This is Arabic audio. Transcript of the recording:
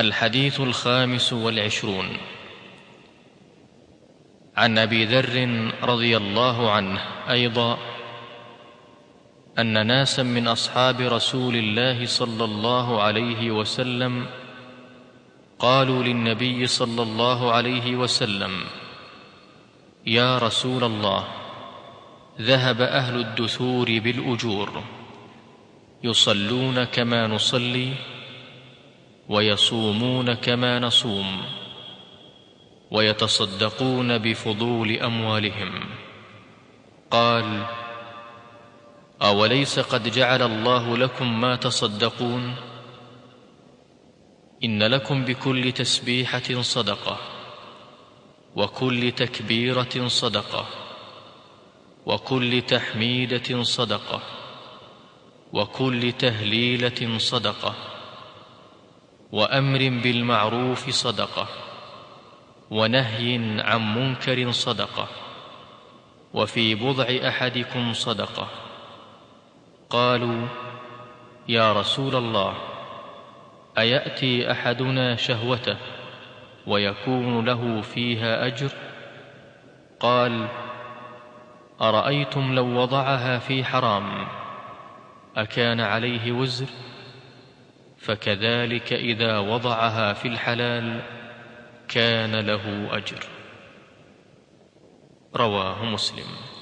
الحديث الخامس والعشرون. عن أبي ذر رضي الله عنه أيضا أن ناسا من أصحاب رسول الله صلى الله عليه وسلم قالوا للنبي صلى الله عليه وسلم يا رسول الله ذهب أهل الدثور بالأجور يصلون كما نصلي ويصومون كما نصوم ويتصدقون بفضول أموالهم. قال أوليس قد جعل الله لكم ما تصدقون؟ إن لكم بكل تسبيحة صدقة وكل تكبيرة صدقة وكل تحميدة صدقة وكل تهليلة صدقة. وأمر بالمعروف صدقة ونهي عن منكر صدقة وفي بضع أحدكم صدقة. قالوا يا رسول الله أيأتي أحدنا شهوته ويكون له فيها أجر؟ قال أرأيتم لو وضعها في حرام أكان عليه وزر؟ فكذلك إذا وضعها في الحلال كان له أجر. رواه مسلم.